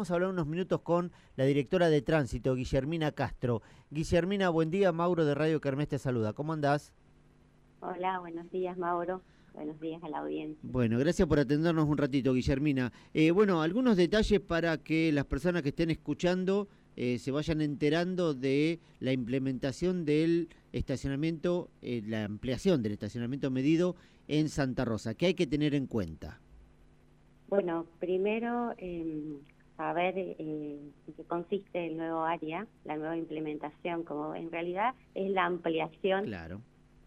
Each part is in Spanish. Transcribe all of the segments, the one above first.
vamos a hablar unos minutos con la directora de tránsito, Guillermina Castro. Guillermina, buen día. Mauro de Radio Kermés te saluda. ¿Cómo andás? Hola, buenos días, Mauro. Buenos días a la audiencia. Bueno, gracias por atendernos un ratito, Guillermina. Eh, bueno, algunos detalles para que las personas que estén escuchando eh, se vayan enterando de la implementación del estacionamiento, eh, la ampliación del estacionamiento medido en Santa Rosa. ¿Qué hay que tener en cuenta? Bueno, primero em, saber eh, en qué consiste el nuevo área, la nueva implementación, como en realidad es la ampliación claro.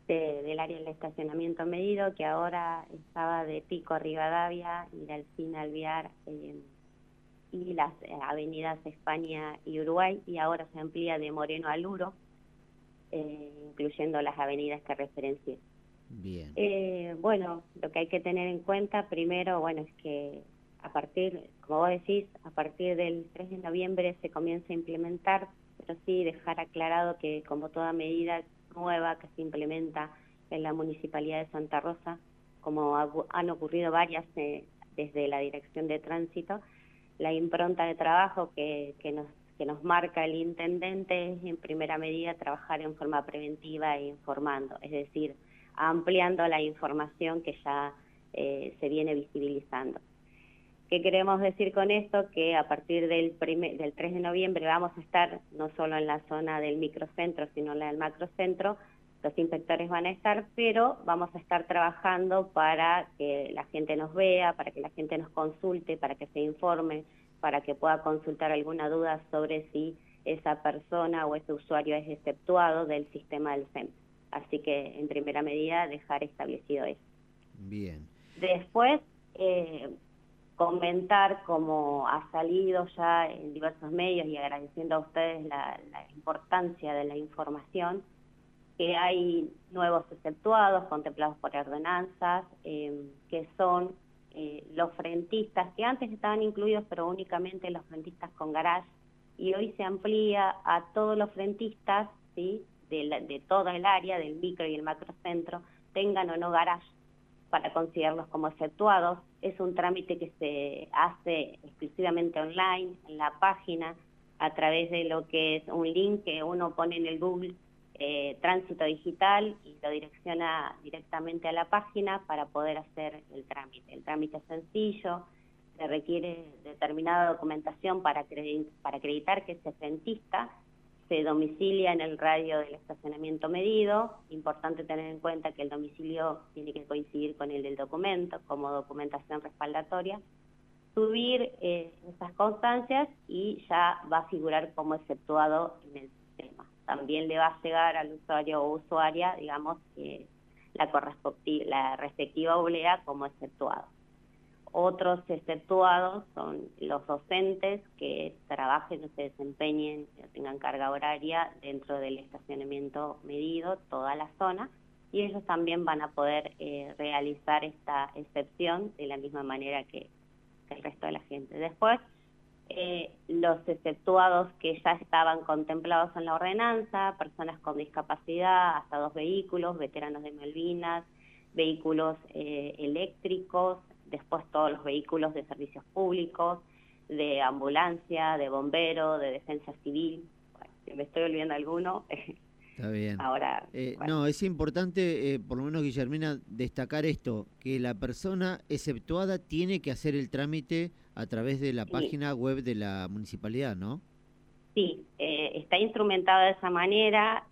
del área del estacionamiento medido, que ahora estaba de Pico a Rivadavia y de Alcina Alviar em, y las eh, avenidas España y Uruguay, y ahora se amplía de Moreno a Luro, eh, incluyendo las avenidas que referencié. Bien. Eh, bueno, lo que hay que tener en cuenta primero, bueno, es que a partir, como vos decís, a partir del 3 de noviembre se comienza a implementar, pero sí dejar aclarado que como toda medida nueva que se implementa en la Municipalidad de Santa Rosa, como han ocurrido varias eh, desde la Dirección de Tránsito, la impronta de trabajo que, nos marca el intendente es en primera medida trabajar en forma preventiva e informando, es decir, ampliando la información que ya eh, se viene visibilizando. ¿Qué queremos decir con esto? Que a partir del, del 3 de noviembre vamos a estar no solo en la zona del microcentro, sino en la del macrocentro, los inspectores van a estar, pero vamos a estar trabajando para que la gente nos vea, para que la gente nos consulte, para que se informe, para que pueda consultar alguna duda sobre si esa persona o ese usuario es exceptuado del sistema del SEM. Así que, en primera medida, dejar establecido eso. Bien. Después, eh, comentar como ha salido ya en diversos medios y agradeciendo a ustedes la, importancia de la información, que hay nuevos exceptuados contemplados por ordenanzas, eh, que son eh, los frentistas, que antes estaban incluidos, pero únicamente los frentistas con garage, y hoy se amplía a todos los frentistas, ¿sí? de, toda el área, del micro y el macrocentro, tengan o no garage para considerarlos como efectuados. Es un trámite que se hace exclusivamente online, en la página, a través de lo que es un link que uno pone en el Google eh, Tránsito Digital y lo direcciona directamente a la página para poder hacer el trámite. El trámite es sencillo, se requiere determinada documentación para, acreditar que es frentista se domicilia en el radio del estacionamiento medido. Importante tener en cuenta que el domicilio tiene que coincidir con el del documento como documentación respaldatoria. Subir eh, esas constancias y ya va a figurar como exceptuado en el sistema. También le va a llegar al usuario o usuaria, digamos, la, la respectiva oblea como exceptuado. Otros exceptuados son los docentes que trabajen o se desempeñen, tengan carga horaria dentro del estacionamiento medido, toda la zona, y ellos también van a poder eh, realizar esta excepción de la misma manera que, el resto de la gente. Después, eh, los exceptuados que ya estaban contemplados en la ordenanza, personas con discapacidad, hasta dos vehículos, veteranos de Malvinas, vehículos eh, eléctricos, después todos los vehículos de servicios públicos, de ambulancia, de bombero, de defensa civil. si me estoy olvidando alguno. Está bien. Ahora, eh, No, es importante, eh, por lo menos Guillermina, destacar esto, que la persona exceptuada tiene que hacer el trámite a través de la página web de la municipalidad, ¿no? Sí, eh, está instrumentado de esa manera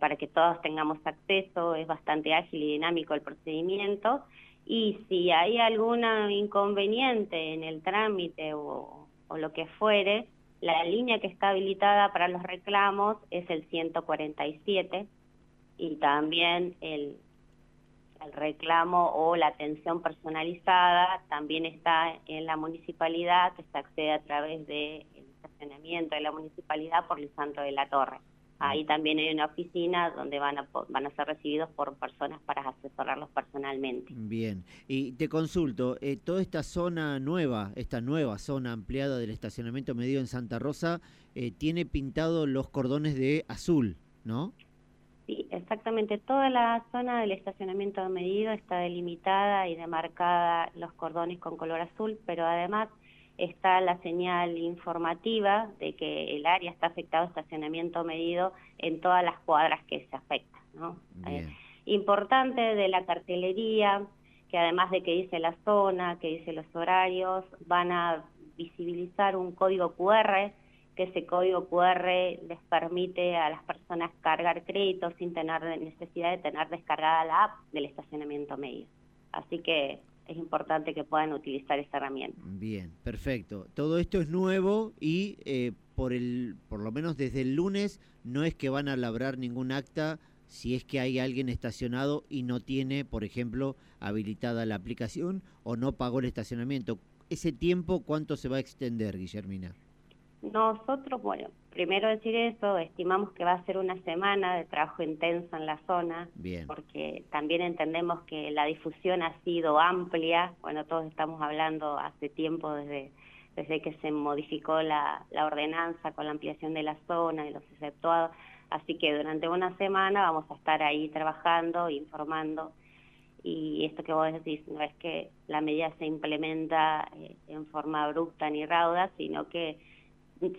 para que todos tengamos acceso, es bastante ágil y dinámico el procedimiento y si hay algún inconveniente en el trámite o, lo que fuere, la línea que está habilitada para los reclamos es el 147 y también el, reclamo o la atención personalizada también está en la municipalidad, que se accede a través del estacionamiento de la municipalidad por Lisandro de la Torre. Ahí también hay una oficina donde van a, van a ser recibidos por personas para asesorarlos personalmente. Bien, y te consulto, eh, toda esta zona nueva, esta nueva zona ampliada del estacionamiento medido en Santa Rosa, eh, tiene pintado los cordones de azul, ¿no? Sí, exactamente. Toda la zona del estacionamiento medido está delimitada y demarcada los cordones con color azul, pero además está la señal informativa de que el área está afectado, estacionamiento medido en todas las cuadras que se afectan. ¿no? Eh, importante de la cartelería, que además de que dice la zona, que dice los horarios, van a visibilizar un código QR, que ese código QR les permite a las personas cargar créditos sin tener necesidad de tener descargada la app del estacionamiento medio. Así que es importante que puedan utilizar esta herramienta. Bien, perfecto. Todo esto es nuevo y eh, por, el, por lo menos desde el lunes no es que van a labrar ningún acta si es que hay alguien estacionado y no tiene, por ejemplo, habilitada la aplicación o no pagó el estacionamiento. ¿Ese tiempo cuánto se va a extender, Guillermina? Nosotros, bueno, primero decir eso, estimamos que va a ser una semana de trabajo intenso en la zona, porque también entendemos que la difusión ha sido amplia, bueno, todos estamos hablando hace tiempo desde, desde que se modificó la, la ordenanza con la ampliación de la zona y los exceptuados, así que durante una semana vamos a estar ahí trabajando, informando, y esto que vos decís, no es que la medida se implementa eh, en forma abrupta ni rauda, sino que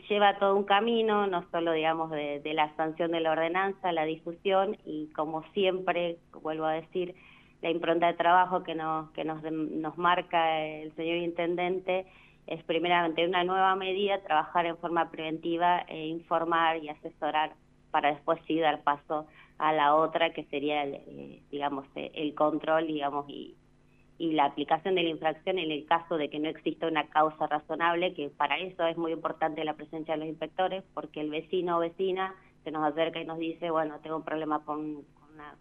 lleva todo un camino, no solo digamos de, la sanción de la ordenanza, la difusión y como siempre, vuelvo a decir, la impronta de trabajo que nos, que nos, nos marca el señor Intendente es primeramente una nueva medida, trabajar en forma preventiva e informar y asesorar para después sí dar paso a la otra que sería, el, eh, digamos, el control, digamos, y, y la aplicación de la infracción en el caso de que no exista una causa razonable, que para eso es muy importante la presencia de los inspectores, porque el vecino o vecina se nos acerca y nos dice, bueno, tengo un problema con,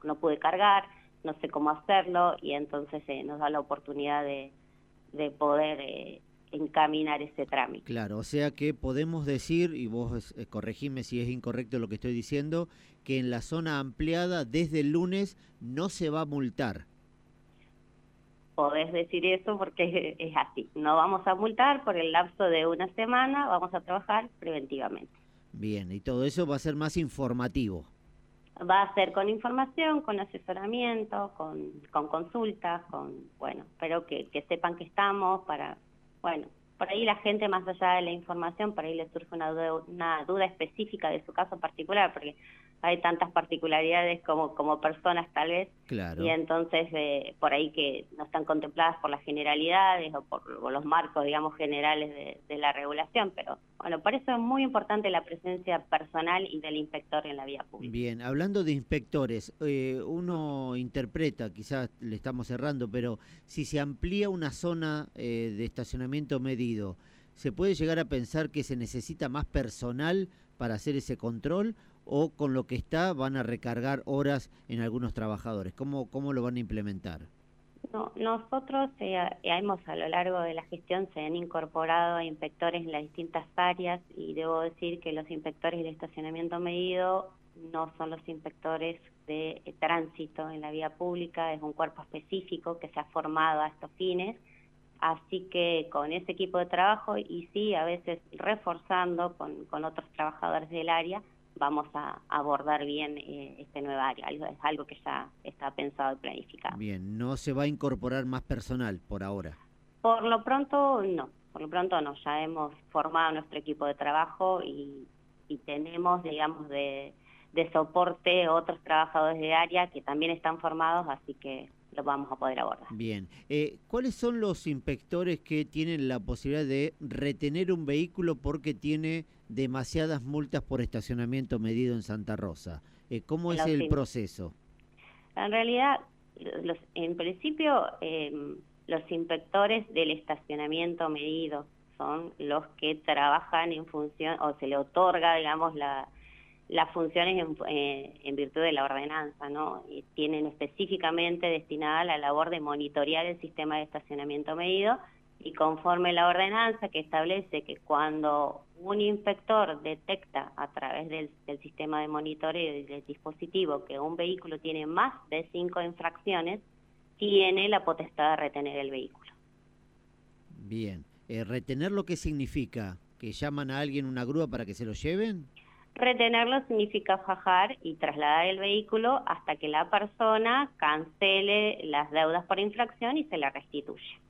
no pude cargar, no sé cómo hacerlo, y entonces eh, nos da la oportunidad de, de poder eh, encaminar ese trámite. Claro, o sea que podemos decir, y vos eh, corregime si es incorrecto lo que estoy diciendo, que en la zona ampliada desde el lunes no se va a multar podés decir eso porque es así. No vamos a multar por el lapso de una semana, vamos a trabajar preventivamente. Bien, y todo eso va a ser más informativo. Va a ser con información, con asesoramiento, con, con consultas, con, bueno, espero que, que sepan que estamos para, bueno, por ahí la gente más allá de la información, por ahí le surge una duda, una duda específica de su caso particular, porque hay tantas particularidades como, como personas tal vez, y entonces eh, por ahí que no están contempladas por las generalidades o por, los marcos, digamos, generales de, la regulación, pero bueno, por eso es muy importante la presencia personal y del inspector en la vía pública. Bien, hablando de inspectores, eh, uno interpreta, quizás le estamos cerrando, pero si se amplía una zona eh, de estacionamiento medido, ¿se puede llegar a pensar que se necesita más personal para hacer ese control o con lo que está van a recargar horas en algunos trabajadores? ¿Cómo, cómo lo van a implementar? No, nosotros eh, hemos a lo largo de la gestión se han incorporado inspectores en las distintas áreas y debo decir que los inspectores de estacionamiento medido no son los inspectores de eh, tránsito en la vía pública, es un cuerpo específico que se ha formado a estos fines, así que con ese equipo de trabajo y sí, a veces reforzando con otros trabajadores del área, vamos a abordar bien eh, este nuevo área. Es algo que ya está pensado y planificado. Bien, no se va a incorporar más personal por ahora. Por lo pronto no, por lo pronto no. Ya hemos formado nuestro equipo de trabajo y, y tenemos, digamos, de, de soporte otros trabajadores de área que también están formados, así que lo vamos a poder abordar. Bien. Eh, ¿Cuáles son los inspectores que tienen la posibilidad de retener un vehículo porque tiene demasiadas multas por estacionamiento medido en Santa Rosa? Eh, ¿Cómo es el proceso? En realidad, los, en principio, em, los inspectores del estacionamiento medido son los que trabajan en función, o se le otorga, digamos, la, las funciones en, eh, en, virtud de la ordenanza, ¿no? Y tienen específicamente destinada la labor de monitorear el sistema de estacionamiento medido y conforme la ordenanza que establece que cuando un inspector detecta a través del, del sistema de monitoreo y del dispositivo que un vehículo tiene más de cinco infracciones, tiene la potestad de retener el vehículo. Bien, eh, ¿retener lo que significa? ¿Que llaman a alguien una grúa para que se lo lleven? Retenerlo significa fajar y trasladar el vehículo hasta que la persona cancele las deudas por infracción y se la restituye.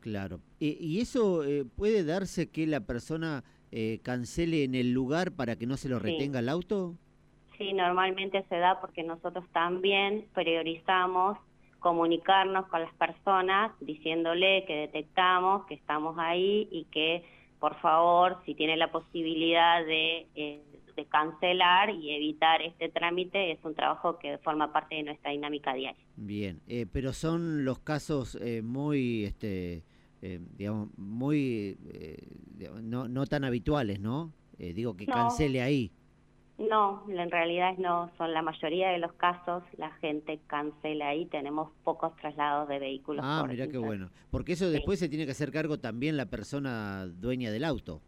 Claro. ¿Y eso eh, puede darse que la persona eh, cancele en el lugar para que no se lo retenga el auto? Sí, normalmente se da porque nosotros también priorizamos comunicarnos con las personas diciéndole que detectamos, que estamos ahí y que por favor, si tiene la posibilidad de, eh, de cancelar y evitar este trámite, es un trabajo que forma parte de nuestra dinámica diaria. Bien, eh, pero son los casos eh, muy, este, digamos, muy, no, no tan habituales, ¿no? digo que cancele ahí. No, en realidad no, son la mayoría de los casos la gente cancela ahí, tenemos pocos traslados de vehículos. Ah, mira qué bueno, porque eso después se tiene que hacer cargo también la persona dueña del auto.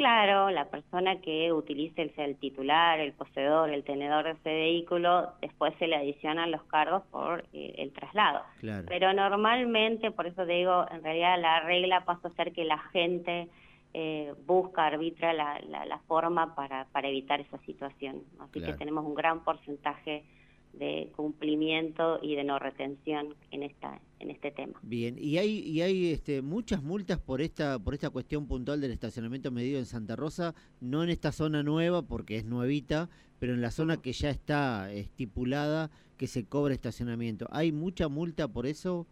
Claro, la persona que utilice el, el titular, el poseedor, el tenedor de ese vehículo, después se le adicionan los cargos por eh, el traslado. Claro. Pero normalmente, por eso digo, en realidad la regla pasa a ser que la gente eh, busca, arbitra la, la, forma para, para, evitar esa situación. Así que tenemos un gran porcentaje de cumplimiento y de no retención en esta en este tema. Bien, y hay y hay este muchas multas por esta por esta cuestión puntual del estacionamiento medido en Santa Rosa, no en esta zona nueva porque es nuevita, pero en la zona que ya está estipulada que se cobra estacionamiento. ¿Hay mucha multa por eso?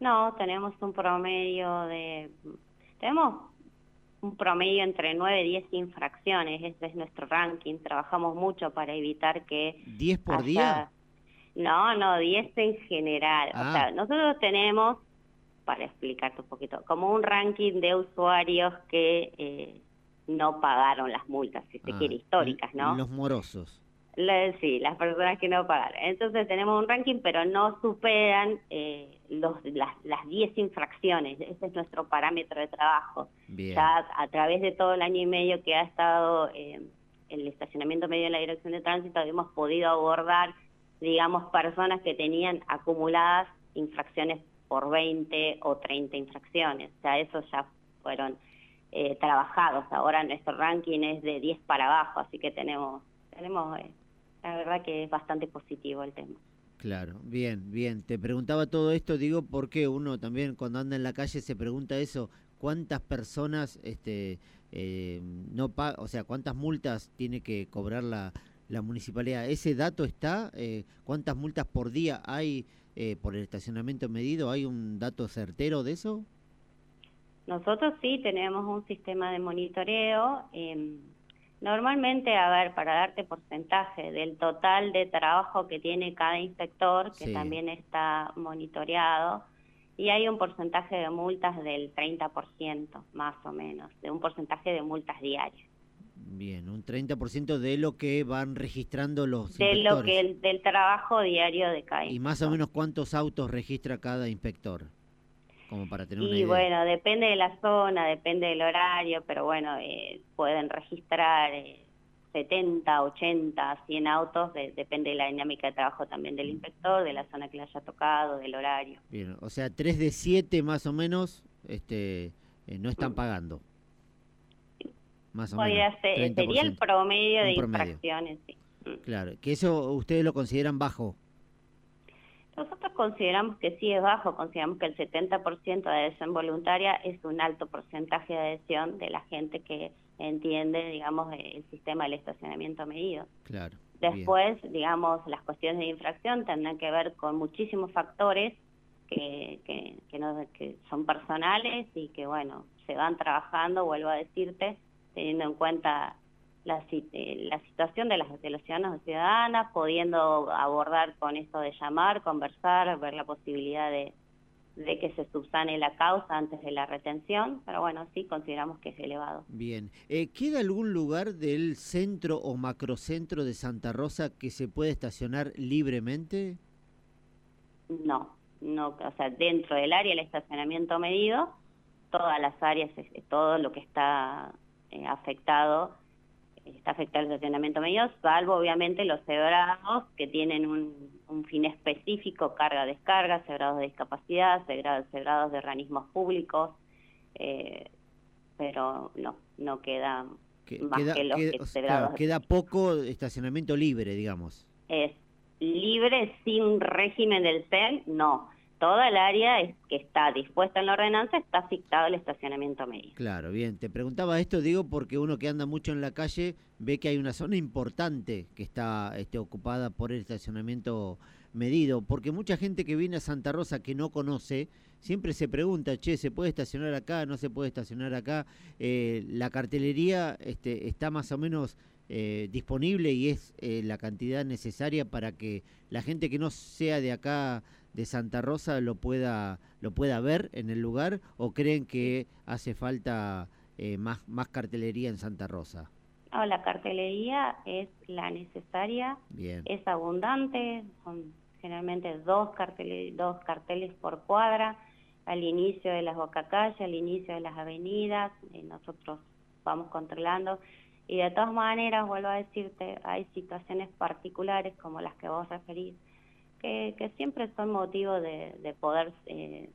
No, tenemos un promedio de tenemos un promedio entre 9 y 10 infracciones, ese es nuestro ranking, trabajamos mucho para evitar que... ¿10 por día? No, no, 10 en general. O sea, ah. nosotros tenemos, para explicarte un poquito, como un ranking de usuarios que eh, no pagaron las multas, si se ah, quiere, históricas, ¿no? Los morosos sí, las personas que no pagan. Entonces tenemos un ranking, pero no superan eh, los, las 10 infracciones. Ese es nuestro parámetro de trabajo. Ya a través de todo el año y medio que ha estado eh, el estacionamiento medio en la dirección de tránsito, hemos podido abordar, digamos, personas que tenían acumuladas infracciones por 20 o 30 infracciones. O sea, esos ya fueron eh, trabajados. Ahora nuestro ranking es de 10 para abajo, así que tenemos tenemos eh, la verdad que es bastante positivo el tema. Claro, bien, bien. Te preguntaba todo esto, digo, porque uno también cuando anda en la calle se pregunta eso, ¿cuántas personas este eh, no paga, o sea, cuántas multas tiene que cobrar la, la municipalidad? ¿Ese dato está? Eh, ¿Cuántas multas por día hay eh, por el estacionamiento medido? ¿Hay un dato certero de eso? Nosotros sí tenemos un sistema de monitoreo. Normalmente, a ver, para darte porcentaje del total de trabajo que tiene cada inspector, que también está monitoreado, y hay un porcentaje de multas del 30%, más o menos, de un porcentaje de multas diarias. Bien, un 30% de lo que van registrando los De lo que del trabajo diario de cada ¿Y más o menos cuántos autos registra cada inspector? Como para tener y bueno, depende de la zona, depende del horario, pero bueno, eh, pueden registrar 70, 80, 100 autos, depende de la dinámica de trabajo también del inspector, de la zona que le haya tocado, del horario. Bien, o sea, 3 de 7 más o menos este, eh, no están mm. pagando. Más o menos. sería el promedio de infracciones, sí. Mm. Claro, que eso ustedes lo consideran bajo. Nosotros consideramos que sí es bajo, consideramos que el 70% de adhesión voluntaria es un alto porcentaje de adhesión de la gente que entiende, digamos, el sistema del estacionamiento medido. Claro. Después, digamos, las cuestiones de infracción tendrán que ver con muchísimos factores que, que, que, no, que son personales y que, bueno, se van trabajando, vuelvo a decirte, teniendo en cuenta la, eh, la situación de, las, de los ciudadanos y ciudadanas, pudiendo abordar con esto de llamar, conversar, ver la posibilidad de, de que se subsane la causa antes de la retención, pero bueno, sí consideramos que es elevado. Bien, eh, ¿queda algún lugar del centro o macrocentro de Santa Rosa que se puede estacionar libremente? No, no, o sea, dentro del área del estacionamiento medido, todas las áreas, todo lo que está eh, afectado está afectado el estacionamiento medio, salvo obviamente los cebrados que tienen un, fin específico, carga-descarga, cebrados de discapacidad, cebrados, de organismos públicos, eh, pero no, no queda más que los queda, queda poco estacionamiento libre, digamos. Es libre sin régimen del CEL, no. Toda el área es, que está dispuesta en la ordenanza está afectado el estacionamiento medio. Claro, bien. Te preguntaba esto, digo, porque uno que anda mucho en la calle ve que hay una zona importante que está este, ocupada por el estacionamiento medido, porque mucha gente que viene a Santa Rosa que no conoce, siempre se pregunta, che, ¿se puede estacionar acá? ¿No se puede estacionar acá? Eh, la cartelería este, está más o menos eh, disponible y es eh, la cantidad necesaria para que la gente que no sea de acá de Santa Rosa lo pueda lo pueda ver en el lugar o creen que hace falta más más cartelería en Santa Rosa no, la cartelería es la necesaria es abundante son generalmente dos carteles, dos carteles por cuadra, al inicio de las bocacalles, al inicio de las avenidas, y nosotros vamos controlando. Y de todas maneras, vuelvo a decirte, hay situaciones particulares como las que vos referís, que, siempre son motivo de, poder, eh,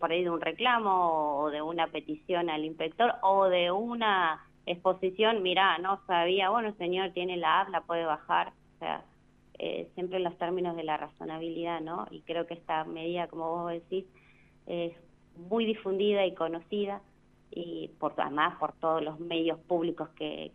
por ahí de un reclamo o de una petición al inspector o de una exposición, mira, no sabía, bueno, señor tiene la app, la puede bajar, o sea, eh, siempre en los términos de la razonabilidad, ¿no? Y creo que esta medida, como vos decís, es muy difundida y conocida y por además por todos los medios públicos que,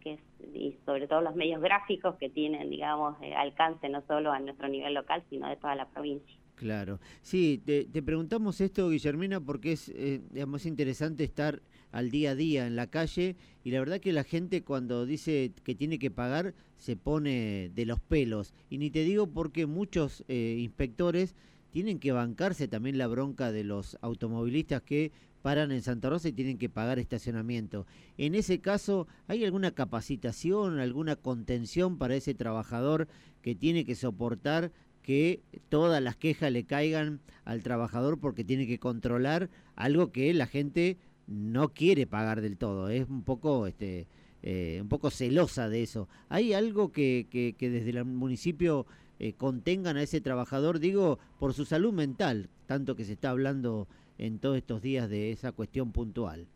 y sobre todo los medios gráficos que tienen, digamos, eh, alcance no solo a nuestro nivel local, sino de toda la provincia. Claro. Sí, te, preguntamos esto, Guillermina, porque es, eh, digamos, interesante estar al día a día en la calle y la verdad que la gente cuando dice que tiene que pagar se pone de los pelos. Y ni te digo porque muchos eh, inspectores tienen que bancarse también la bronca de los automovilistas que paran en Santa Rosa y tienen que pagar estacionamiento. En ese caso, ¿hay alguna capacitación, alguna contención para ese trabajador que tiene que soportar que todas las quejas le caigan al trabajador porque tiene que controlar algo que la gente no quiere pagar del todo, es un poco este eh, un poco celosa de eso. ¿Hay algo que, que, desde el municipio eh, contengan a ese trabajador, digo, por su salud mental, tanto que se está hablando en todos estos días de esa cuestión puntual?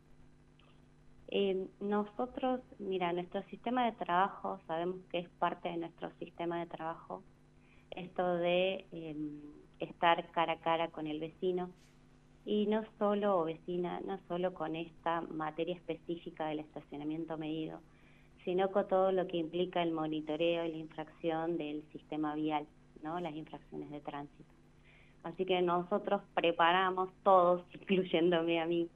Eh, nosotros, mira, nuestro sistema de trabajo, sabemos que es parte de nuestro sistema de trabajo, esto de em, estar cara a cara con el vecino y no solo, vecina, no solo con esta materia específica del estacionamiento medido, sino con todo lo que implica el monitoreo y la infracción del sistema vial, ¿no? las infracciones de tránsito. Así que nosotros preparamos todos, incluyéndome a mí,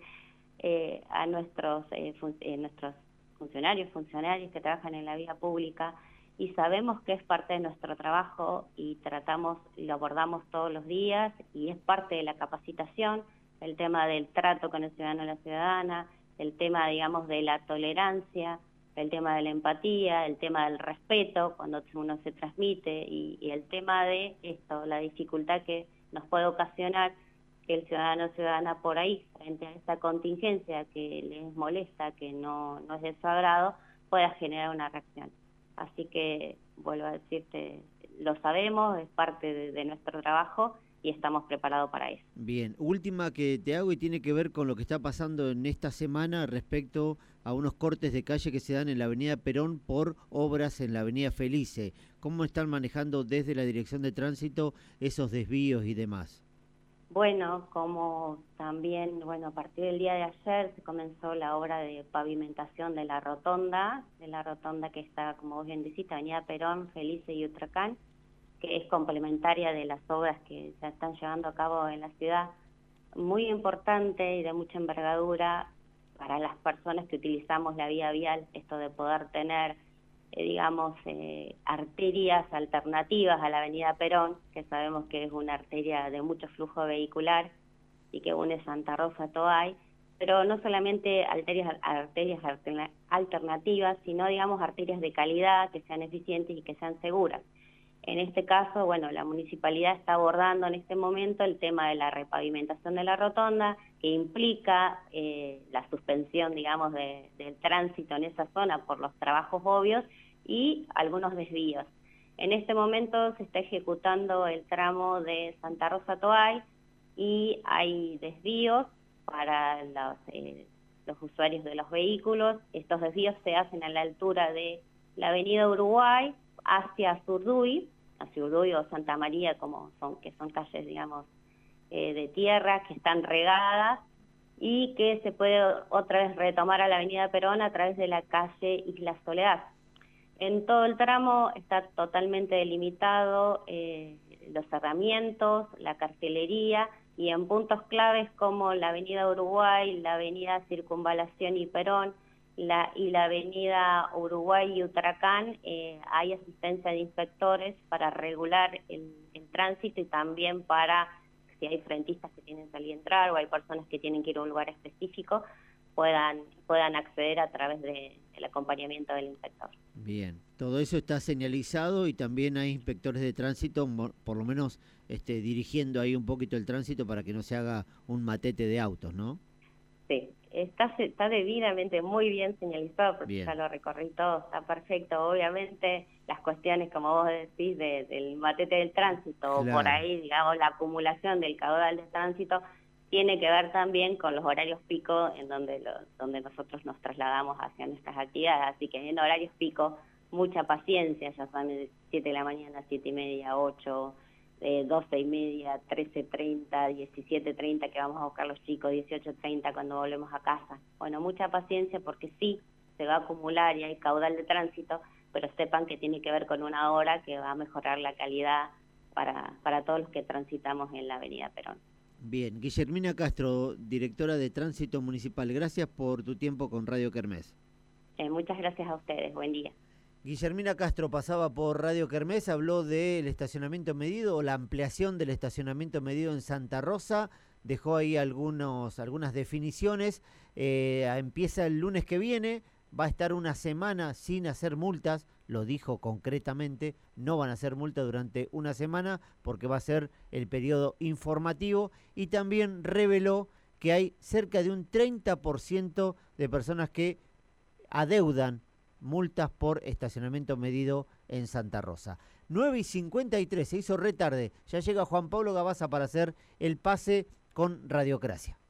eh, a nuestros, eh, eh, nuestros funcionarios, funcionarios que trabajan en la vía pública, y sabemos que es parte de nuestro trabajo y tratamos, lo abordamos todos los días y es parte de la capacitación, el tema del trato con el ciudadano y la ciudadana, el tema, digamos, de la tolerancia, el tema de la empatía, el tema del respeto cuando uno se transmite y, el tema de esto, la dificultad que nos puede ocasionar que el ciudadano o ciudadana por ahí, frente a esta contingencia que les molesta, que no, no es de su agrado, pueda generar una reacción. Así que, vuelvo a decirte, lo sabemos, es parte de, nuestro trabajo y estamos preparados para eso. Bien, última que te hago y tiene que ver con lo que está pasando en esta semana respecto a unos cortes de calle que se dan en la avenida Perón por obras en la avenida Felice. ¿Cómo están manejando desde la Dirección de Tránsito esos desvíos y demás? Bueno, como también, bueno, a partir del día de ayer se comenzó la obra de pavimentación de la rotonda, de la rotonda que está, como vos bien decís, Avenida Perón, Felice y Utracán, que es complementaria de las obras que se están llevando a cabo en la ciudad. Muy importante y de mucha envergadura para las personas que utilizamos la vía vial, esto de poder tener eh, digamos, eh, arterias alternativas a la avenida Perón, que sabemos que es una arteria de mucho flujo vehicular y que une Santa Rosa a Toay, pero no solamente arterias, arterias alternativas, sino, digamos, arterias de calidad, que sean eficientes y que sean seguras. En este caso, bueno, la municipalidad está abordando en este momento el tema de la repavimentación de la rotonda, que implica eh, la suspensión, digamos, del tránsito en esa zona por los trabajos obvios y algunos desvíos. En este momento se está ejecutando el tramo de Santa Rosa Toay y hay desvíos para eh, los usuarios de los vehículos. Estos desvíos se hacen a la altura de la avenida Uruguay hacia Zurduy, hacia Zurduy o Santa María, como son, que son calles, digamos, eh, de tierra que están regadas y que se puede otra vez retomar a la avenida Perón a través de la calle Isla Soledad. En todo el tramo está totalmente delimitado eh, los cerramientos, la carcelería y en puntos claves como la avenida Uruguay, la avenida Circunvalación y Perón la, y la avenida Uruguay y Utracán eh, hay asistencia de inspectores para regular el, tránsito y también para si hay frentistas que tienen que salir a entrar o hay personas que tienen que ir a un lugar específico, puedan, puedan acceder a través del acompañamiento del inspector. Bien, todo eso está señalizado y también hay inspectores de tránsito, por lo menos este, dirigiendo ahí un poquito el tránsito para que no se haga un matete de autos, ¿no? Sí, está, está debidamente muy bien señalizado porque ya lo recorrí todo, está perfecto. Obviamente las cuestiones, como vos decís, del matete del tránsito o por ahí, digamos, la acumulación del caudal de tránsito tiene que ver también con los horarios pico en donde, donde nosotros nos trasladamos hacia nuestras actividades. Así que en horarios pico, mucha paciencia, ya son de 7 de la mañana, 7 y media, 8, eh, 12 y media, 13.30, 17.30 que vamos a buscar los chicos, 18.30 cuando volvemos a casa. Bueno, mucha paciencia porque sí, se va a acumular y hay caudal de tránsito, pero sepan que tiene que ver con una hora que va a mejorar la calidad para, para todos los que transitamos en la avenida Perón. Bien, Guillermina Castro, directora de Tránsito Municipal, gracias por tu tiempo con Radio Kermés. Eh, muchas gracias a ustedes, buen día. Guillermina Castro pasaba por Radio Kermés, habló del estacionamiento medido o la ampliación del estacionamiento medido en Santa Rosa, dejó ahí algunos, algunas definiciones, eh, empieza el lunes que viene, va a estar una semana sin hacer multas, lo dijo concretamente, no van a hacer multas durante una semana porque va a ser el periodo informativo y también reveló que hay cerca de un 30% de personas que adeudan multas por estacionamiento medido en Santa Rosa. 9 y 53, se hizo retarde. Ya llega Juan Pablo Gabaza para hacer el pase con Radiocracia.